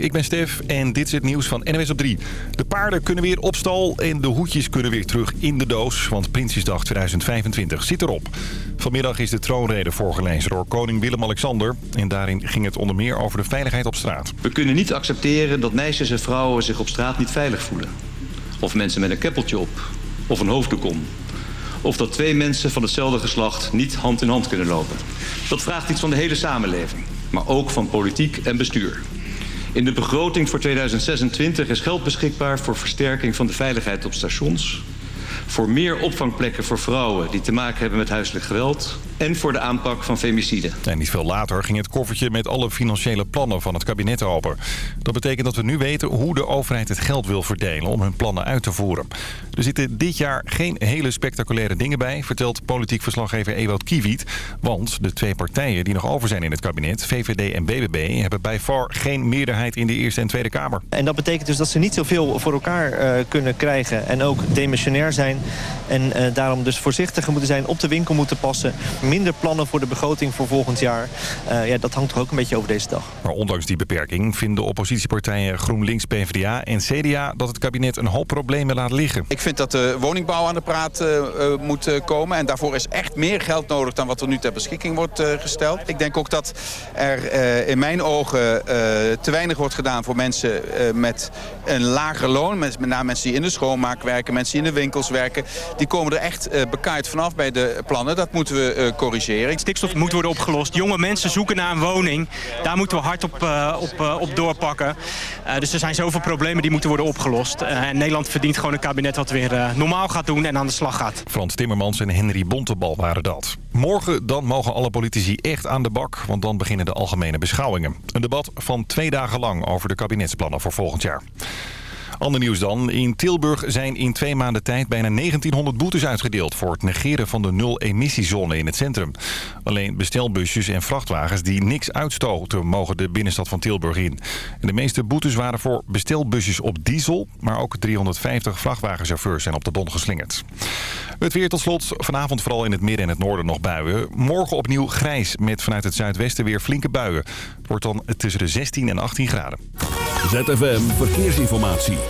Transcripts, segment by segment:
ik ben Stef en dit is het nieuws van NWS op 3. De paarden kunnen weer op stal en de hoedjes kunnen weer terug in de doos. Want Prinsjesdag 2025 zit erop. Vanmiddag is de troonrede voorgelezen door koning Willem-Alexander. En daarin ging het onder meer over de veiligheid op straat. We kunnen niet accepteren dat meisjes en vrouwen zich op straat niet veilig voelen. Of mensen met een keppeltje op. Of een hoofddoek om. Of dat twee mensen van hetzelfde geslacht niet hand in hand kunnen lopen. Dat vraagt iets van de hele samenleving. Maar ook van politiek en bestuur. In de begroting voor 2026 is geld beschikbaar voor versterking van de veiligheid op stations voor meer opvangplekken voor vrouwen die te maken hebben met huiselijk geweld... en voor de aanpak van femicide. En niet veel later ging het koffertje met alle financiële plannen van het kabinet open. Dat betekent dat we nu weten hoe de overheid het geld wil verdelen om hun plannen uit te voeren. Er zitten dit jaar geen hele spectaculaire dingen bij, vertelt politiek verslaggever Ewout Kiewiet. Want de twee partijen die nog over zijn in het kabinet, VVD en BBB, hebben bij far geen meerderheid in de Eerste en Tweede Kamer. En dat betekent dus dat ze niet zoveel voor elkaar uh, kunnen krijgen en ook demissionair zijn en uh, daarom dus voorzichtiger moeten zijn, op de winkel moeten passen. Minder plannen voor de begroting voor volgend jaar. Uh, ja, dat hangt toch ook een beetje over deze dag. Maar ondanks die beperking vinden oppositiepartijen GroenLinks, PvdA en CDA... dat het kabinet een hoop problemen laat liggen. Ik vind dat de woningbouw aan de praat uh, moet komen. En daarvoor is echt meer geld nodig dan wat er nu ter beschikking wordt gesteld. Ik denk ook dat er in mijn ogen te weinig wordt gedaan voor mensen met een lager loon. Met name mensen die in de schoonmaak werken, mensen die in de winkels werken die komen er echt uh, bekaaid vanaf bij de plannen. Dat moeten we uh, corrigeren. Stikstof moet worden opgelost. Jonge mensen zoeken naar een woning. Daar moeten we hard op, uh, op, op doorpakken. dus er zijn zoveel problemen die moeten worden opgelost. en Nederland verdient gewoon een kabinet wat weer normaal gaat doen en aan de slag gaat. Frans Timmermans en Henry Bontebal waren dat. Morgen dan mogen alle politici echt aan de bak, want dan beginnen de algemene beschouwingen. Een debat van twee dagen lang over de kabinetsplannen voor volgend jaar. Ander nieuws dan. In Tilburg zijn in twee maanden tijd bijna 1900 boetes uitgedeeld... voor het negeren van de nul-emissiezone in het centrum. Alleen bestelbusjes en vrachtwagens die niks uitstoten... mogen de binnenstad van Tilburg in. En de meeste boetes waren voor bestelbusjes op diesel... maar ook 350 vrachtwagenchauffeurs zijn op de bon geslingerd. Het weer tot slot. Vanavond vooral in het midden en het noorden nog buien. Morgen opnieuw grijs met vanuit het zuidwesten weer flinke buien. Het wordt dan tussen de 16 en 18 graden. ZFM Verkeersinformatie.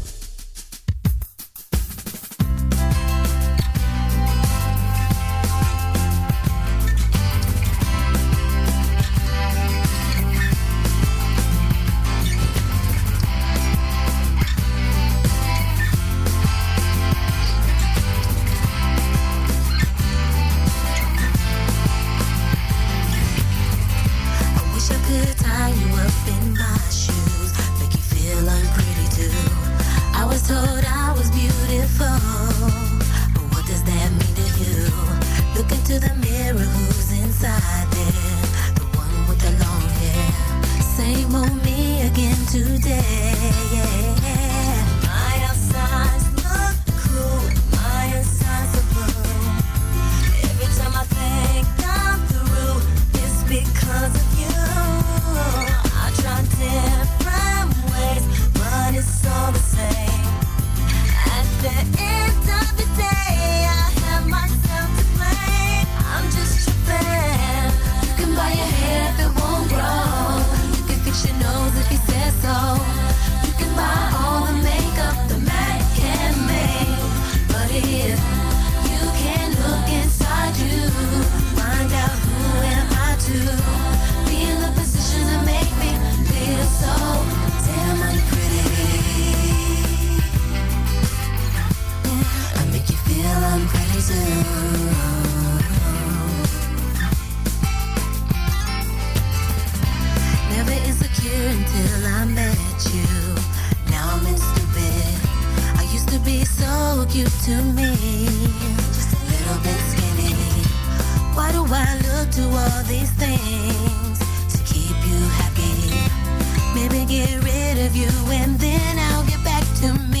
get rid of you and then I'll get back to me.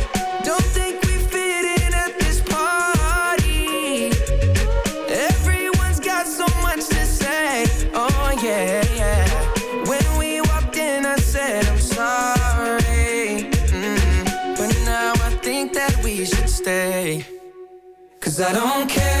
I don't care.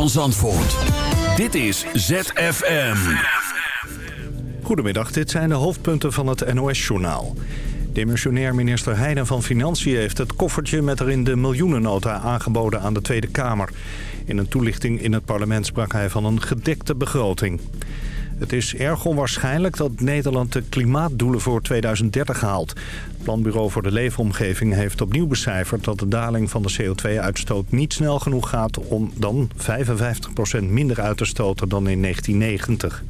van Zandvoort. Dit is ZFM. Goedemiddag, dit zijn de hoofdpunten van het NOS-journaal. Demissionair minister Heijnen van Financiën heeft het koffertje met erin de miljoenennota aangeboden aan de Tweede Kamer. In een toelichting in het parlement sprak hij van een gedekte begroting. Het is erg onwaarschijnlijk dat Nederland de klimaatdoelen voor 2030 haalt. Het Planbureau voor de Leefomgeving heeft opnieuw becijferd... dat de daling van de CO2-uitstoot niet snel genoeg gaat... om dan 55% minder uit te stoten dan in 1990.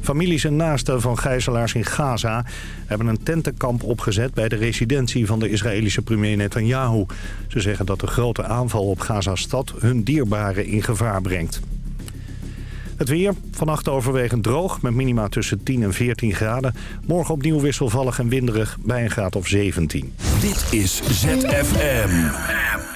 Families en naasten van gijzelaars in Gaza hebben een tentenkamp opgezet bij de residentie van de Israëlische premier Netanyahu. Ze zeggen dat de grote aanval op Gaza-stad hun dierbaren in gevaar brengt. Het weer, vannacht overwegend droog met minima tussen 10 en 14 graden. Morgen opnieuw wisselvallig en winderig bij een graad of 17. Dit is ZFM.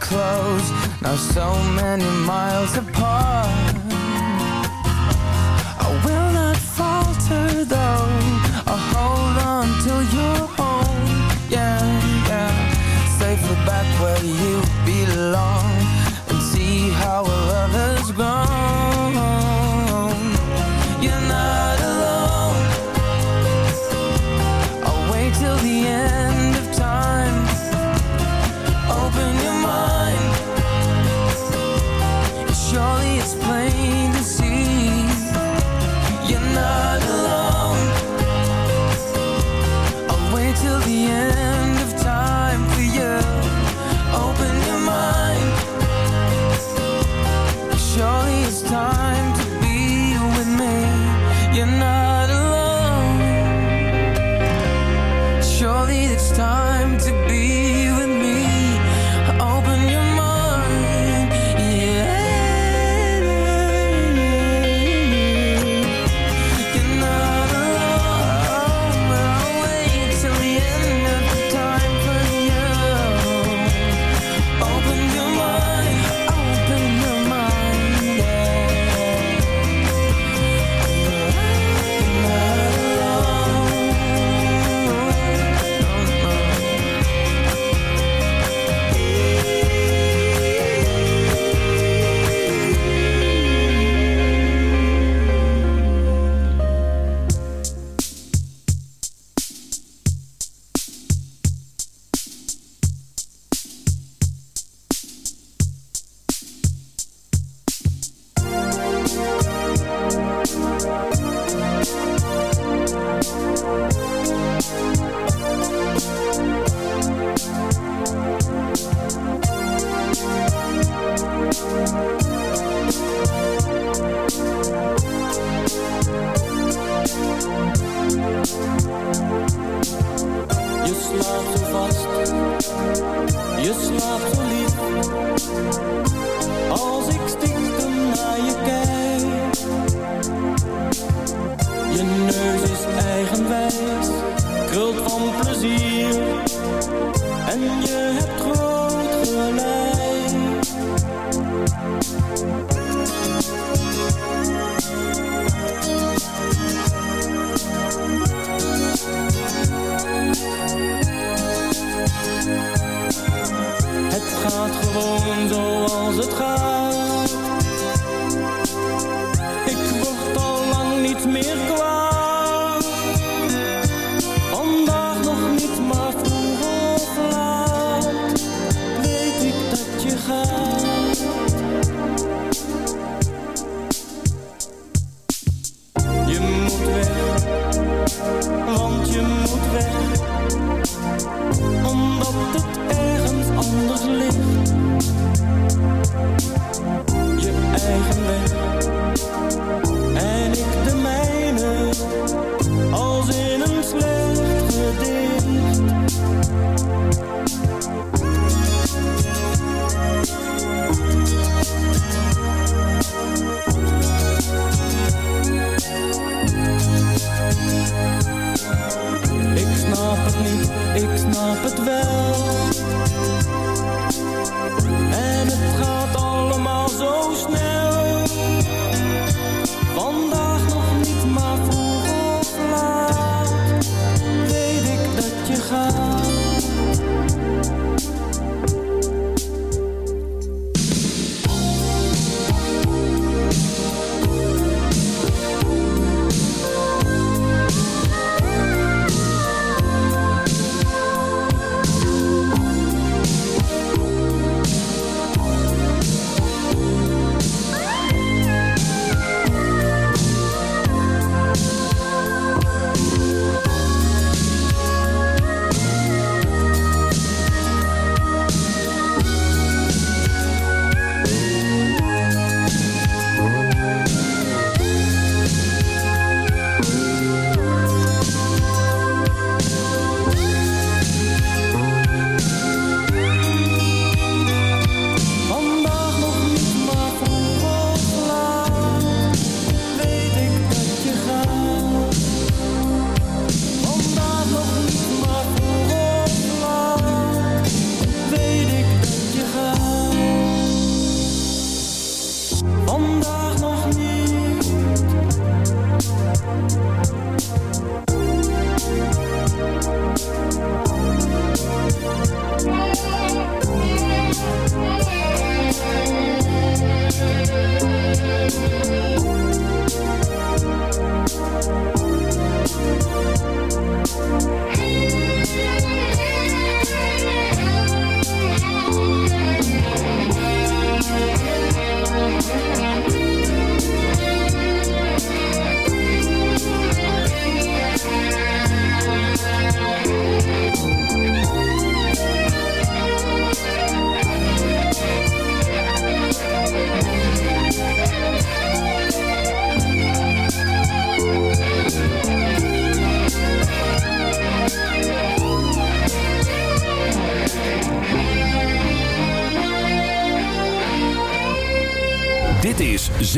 Close, now so many miles apart.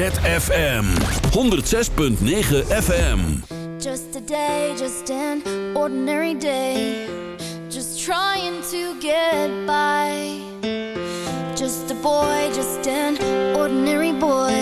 ZFM 106.9 FM Just a day, just an ordinary day. Just trying to get by. Just a boy, just an ordinary boy.